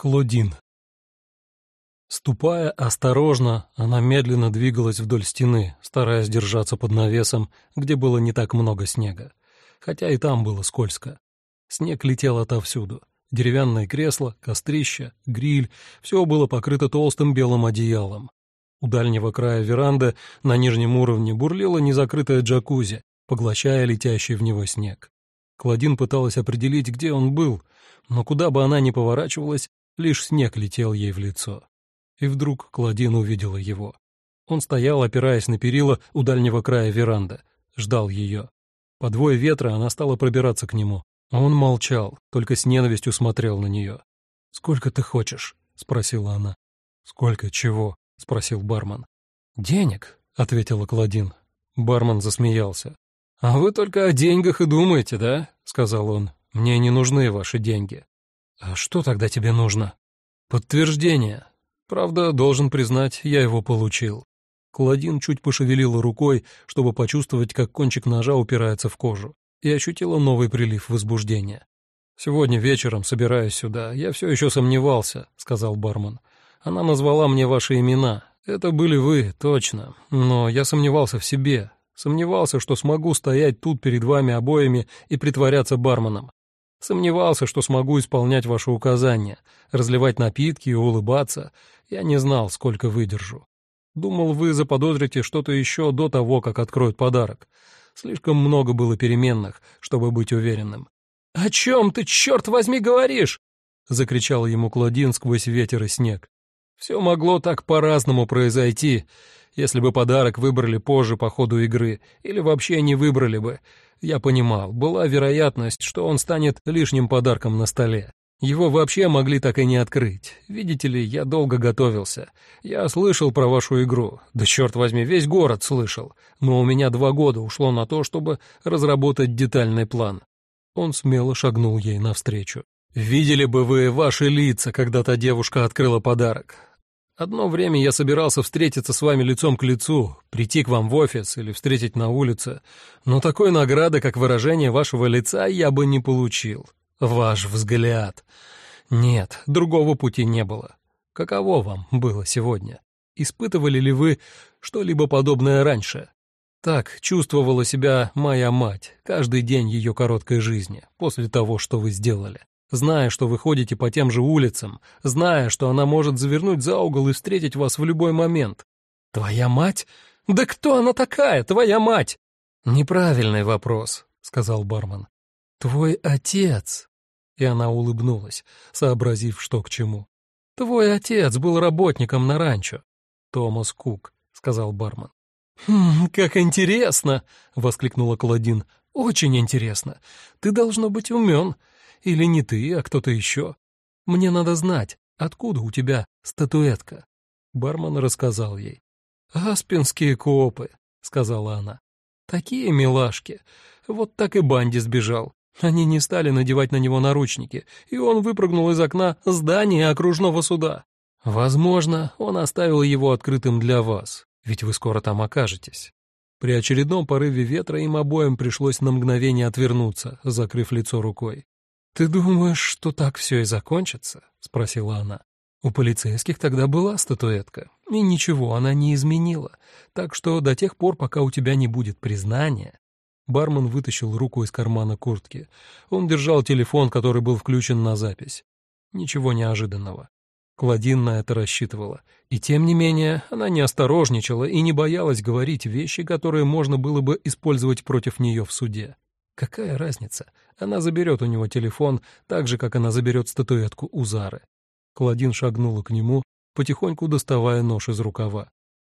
Клодин. Ступая осторожно, она медленно двигалась вдоль стены, стараясь держаться под навесом, где было не так много снега. Хотя и там было скользко. Снег летел отовсюду. Деревянное кресло, кострище, гриль — все было покрыто толстым белым одеялом. У дальнего края веранды на нижнем уровне бурлила незакрытая джакузи, поглощая летящий в него снег. Клодин пыталась определить, где он был, но куда бы она ни поворачивалась, Лишь снег летел ей в лицо. И вдруг Клодин увидела его. Он стоял, опираясь на перила у дальнего края веранды, ждал ее. По двое ветра она стала пробираться к нему. Он молчал, только с ненавистью смотрел на нее. «Сколько ты хочешь?» — спросила она. «Сколько чего?» — спросил бармен. «Денег», — ответила Клодин. Бармен засмеялся. «А вы только о деньгах и думаете, да?» — сказал он. «Мне не нужны ваши деньги. «А что тогда тебе нужно?» «Подтверждение. Правда, должен признать, я его получил». Клодин чуть пошевелила рукой, чтобы почувствовать, как кончик ножа упирается в кожу, и ощутила новый прилив возбуждения. «Сегодня вечером, собираясь сюда, я все еще сомневался», — сказал бармен. «Она назвала мне ваши имена. Это были вы, точно. Но я сомневался в себе. Сомневался, что смогу стоять тут перед вами обоими и притворяться барменом. Сомневался, что смогу исполнять ваши указания, разливать напитки и улыбаться. Я не знал, сколько выдержу. Думал, вы заподозрите что-то еще до того, как откроют подарок. Слишком много было переменных, чтобы быть уверенным. «О чем ты, черт возьми, говоришь?» — закричал ему Клодин сквозь ветер и снег. «Все могло так по-разному произойти, если бы подарок выбрали позже по ходу игры, или вообще не выбрали бы. Я понимал, была вероятность, что он станет лишним подарком на столе. Его вообще могли так и не открыть. Видите ли, я долго готовился. Я слышал про вашу игру. Да черт возьми, весь город слышал. Но у меня два года ушло на то, чтобы разработать детальный план. Он смело шагнул ей навстречу. «Видели бы вы ваши лица, когда та девушка открыла подарок. Одно время я собирался встретиться с вами лицом к лицу, прийти к вам в офис или встретить на улице, но такой награды, как выражение вашего лица, я бы не получил. Ваш взгляд. Нет, другого пути не было. Каково вам было сегодня? Испытывали ли вы что-либо подобное раньше? Так чувствовала себя моя мать каждый день ее короткой жизни после того, что вы сделали зная, что вы ходите по тем же улицам, зная, что она может завернуть за угол и встретить вас в любой момент. Твоя мать? Да кто она такая, твоя мать? Неправильный вопрос, сказал бармен. Твой отец. И она улыбнулась, сообразив, что к чему. Твой отец был работником на ранчо. Томас Кук, сказал бармен. «Хм, как интересно!» — воскликнула Клодин. «Очень интересно. Ты должно быть умен. Или не ты, а кто-то еще? Мне надо знать, откуда у тебя статуэтка?» Бармен рассказал ей. «Аспинские копы», — сказала она. «Такие милашки. Вот так и Банди сбежал. Они не стали надевать на него наручники, и он выпрыгнул из окна здания окружного суда. Возможно, он оставил его открытым для вас, ведь вы скоро там окажетесь». При очередном порыве ветра им обоим пришлось на мгновение отвернуться, закрыв лицо рукой. «Ты думаешь, что так все и закончится?» — спросила она. «У полицейских тогда была статуэтка, и ничего она не изменила, так что до тех пор, пока у тебя не будет признания...» Бармен вытащил руку из кармана куртки. Он держал телефон, который был включен на запись. Ничего неожиданного. Кладин на это рассчитывала. И тем не менее, она не осторожничала и не боялась говорить вещи, которые можно было бы использовать против нее в суде. Какая разница? Она заберет у него телефон, так же, как она заберет статуэтку у Зары. Клодин шагнула к нему, потихоньку доставая нож из рукава.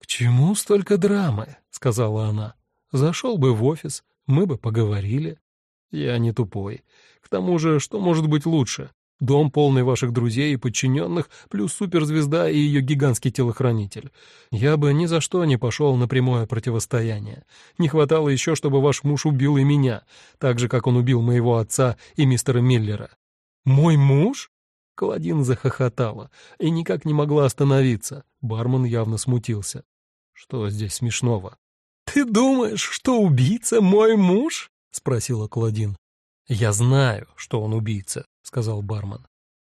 «К чему столько драмы?» — сказала она. «Зашел бы в офис, мы бы поговорили». «Я не тупой. К тому же, что может быть лучше? Дом, полный ваших друзей и подчиненных, плюс суперзвезда и ее гигантский телохранитель. Я бы ни за что не пошел на прямое противостояние. Не хватало еще, чтобы ваш муж убил и меня, так же, как он убил моего отца и мистера Миллера. «Мой муж?» Клодин захохотала и никак не могла остановиться. Бармен явно смутился. «Что здесь смешного?» «Ты думаешь, что убийца мой муж?» — спросила Клодин. «Я знаю, что он убийца», — сказал бармен.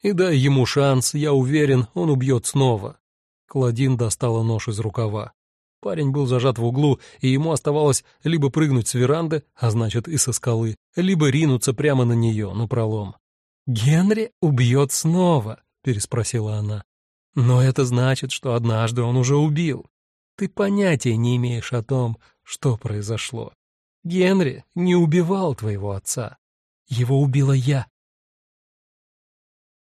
И дай ему шанс, я уверен, он убьет снова. Клодин достала нож из рукава. Парень был зажат в углу, и ему оставалось либо прыгнуть с веранды, а значит и со скалы, либо ринуться прямо на нее, на пролом. «Генри убьет снова», — переспросила она. «Но это значит, что однажды он уже убил. Ты понятия не имеешь о том, что произошло. Генри не убивал твоего отца. Его убила я.